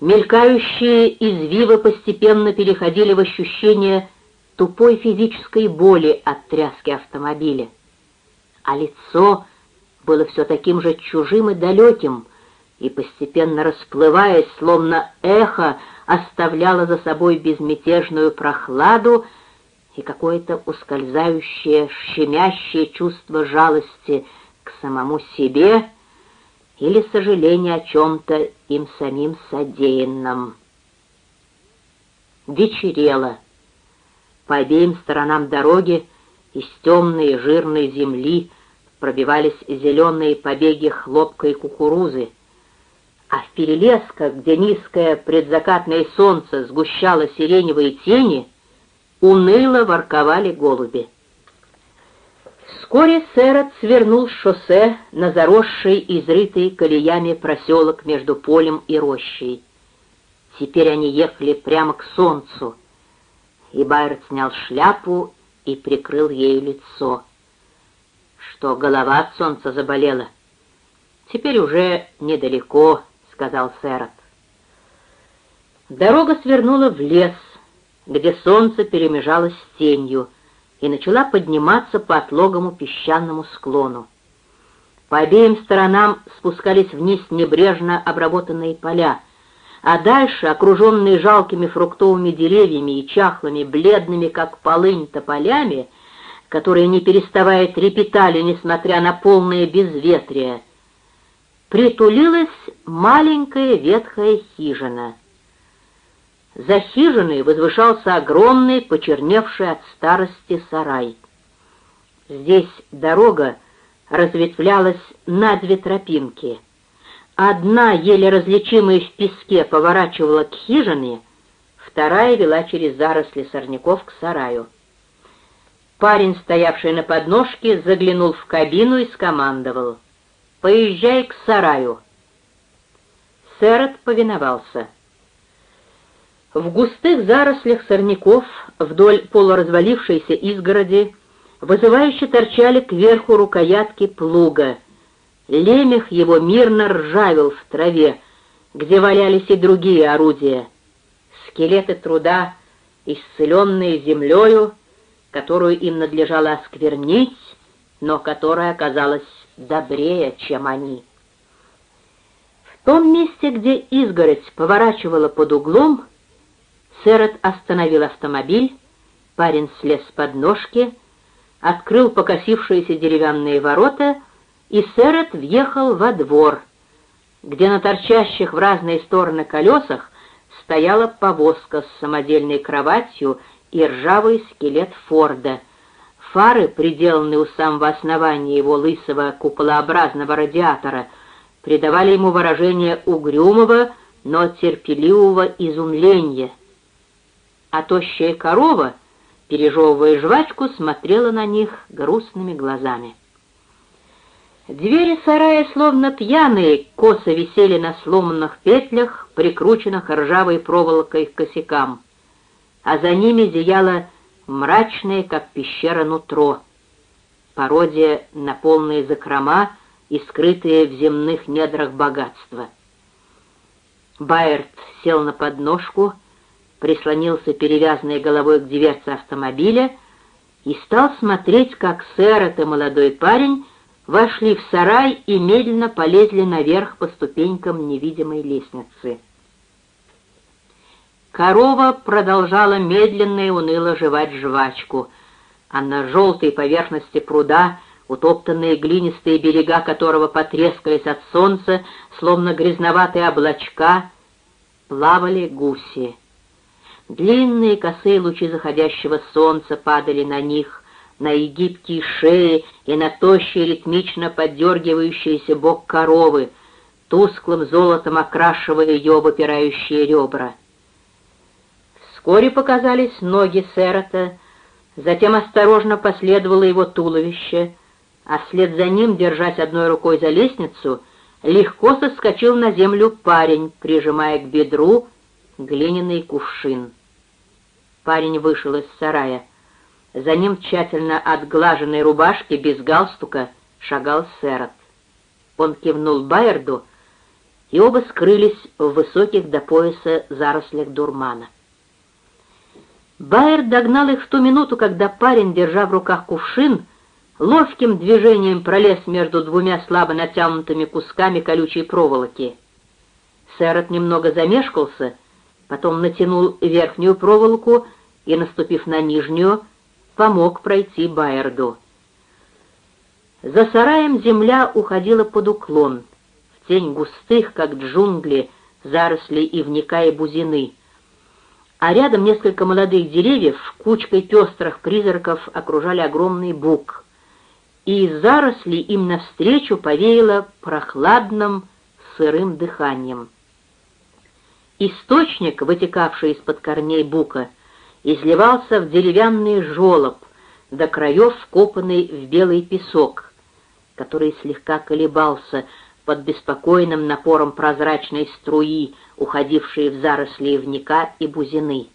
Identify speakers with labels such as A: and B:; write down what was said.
A: Мелькающие извивы постепенно переходили в ощущение тупой физической боли от тряски автомобиля. А лицо было все таким же чужим и далеким, и, постепенно расплываясь, словно эхо, оставляло за собой безмятежную прохладу и какое-то ускользающее, щемящее чувство жалости к самому себе или сожаление о чем-то им самим содеянном. Вечерело. По обеим сторонам дороги из темной жирной земли пробивались зеленые побеги хлопка и кукурузы, а в перелесках, где низкое предзакатное солнце сгущало сиреневые тени, уныло ворковали голуби. Вскоре Сэрот свернул с шоссе на заросший, изрытый колеями проселок между полем и рощей. Теперь они ехали прямо к солнцу, и Байрот снял шляпу и прикрыл ею лицо. Что голова от солнца заболела? Теперь уже недалеко, — сказал Сэрот. Дорога свернула в лес, где солнце перемежалось с тенью — и начала подниматься по отлогому песчаному склону. По обеим сторонам спускались вниз небрежно обработанные поля, а дальше, окруженные жалкими фруктовыми деревьями и чахлыми, бледными, как полынь, тополями, которые, не переставая, трепетали, несмотря на полное безветрие, притулилась маленькая ветхая хижина — за хижиной возвышался огромный, почерневший от старости сарай. Здесь дорога разветвлялась на две тропинки. Одна, еле различимая в песке, поворачивала к хижине, вторая вела через заросли сорняков к сараю. Парень, стоявший на подножке, заглянул в кабину и скомандовал. «Поезжай к сараю». Сэрот повиновался. В густых зарослях сорняков вдоль полуразвалившейся изгороди вызывающе торчали кверху рукоятки плуга. Лемех его мирно ржавел в траве, где валялись и другие орудия. Скелеты труда, исцеленные землею, которую им надлежало осквернить, но которая оказалась добрее, чем они. В том месте, где изгородь поворачивала под углом, Сэрот остановил автомобиль, парень слез с подножки, открыл покосившиеся деревянные ворота, и Сэрот въехал во двор, где на торчащих в разные стороны колесах стояла повозка с самодельной кроватью и ржавый скелет Форда. Фары, приделанные у самого основания его лысого куполообразного радиатора, придавали ему выражение угрюмого, но терпеливого изумления — а тощая корова, пережевывая жвачку, смотрела на них грустными глазами. Двери сарая, словно пьяные, косо висели на сломанных петлях, прикрученных ржавой проволокой к косякам, а за ними зияло мрачное, как пещера, нутро, пародия на полные закрома и скрытые в земных недрах богатства. Байерт сел на подножку прислонился перевязанной головой к дверце автомобиля и стал смотреть, как сэр и молодой парень вошли в сарай и медленно полезли наверх по ступенькам невидимой лестницы. Корова продолжала медленно и уныло жевать жвачку, а на желтой поверхности пруда, утоптанные глинистые берега которого потрескались от солнца, словно грязноватые облачка, плавали гуси. Длинные косые лучи заходящего солнца падали на них, на гибкие шеи и на тощий ритмично поддергивающийся бок коровы, тусклым золотом окрашивая ее выпирающие ребра. Вскоре показались ноги Серота, затем осторожно последовало его туловище, а вслед за ним, держась одной рукой за лестницу, легко соскочил на землю парень, прижимая к бедру глиняный кувшин. Парень вышел из сарая. За ним тщательно отглаженной рубашки без галстука шагал Серот. Он кивнул Байерду, и оба скрылись в высоких до пояса зарослях дурмана. Байер догнал их в ту минуту, когда парень, держа в руках кувшин, ловким движением пролез между двумя слабо натянутыми кусками колючей проволоки. Сэрот немного замешкался, потом натянул верхнюю проволоку и, наступив на нижнюю, помог пройти Байерду. За сараем земля уходила под уклон, в тень густых, как джунгли, зарослей и бузины, а рядом несколько молодых деревьев кучкой пестрых призраков окружали огромный бук, и из зарослей им навстречу повеяло прохладным сырым дыханием. Источник, вытекавший из-под корней бука, изливался в деревянный жолоб, до краев вкопанный в белый песок — который слегка колебался под беспокойным напором прозрачной струи, уходившей в заросли ивника и бузины.